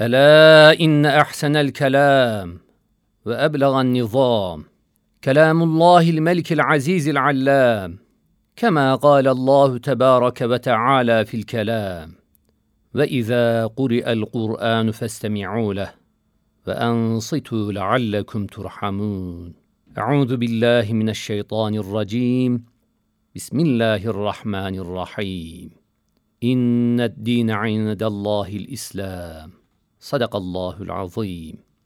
ألا إن أحسن الكلام وأبلغ النظام كلام الله الملك العزيز العلام كما قال الله تبارك وتعالى في الكلام وإذا قرئ القرآن فاستمعوا له وأنصتوا لعلكم ترحمون. أعوذ بالله من الشيطان الرجيم. بسم الله الرحمن الرحيم. إن الدين عند الله الإسلام. صدق الله العظيم.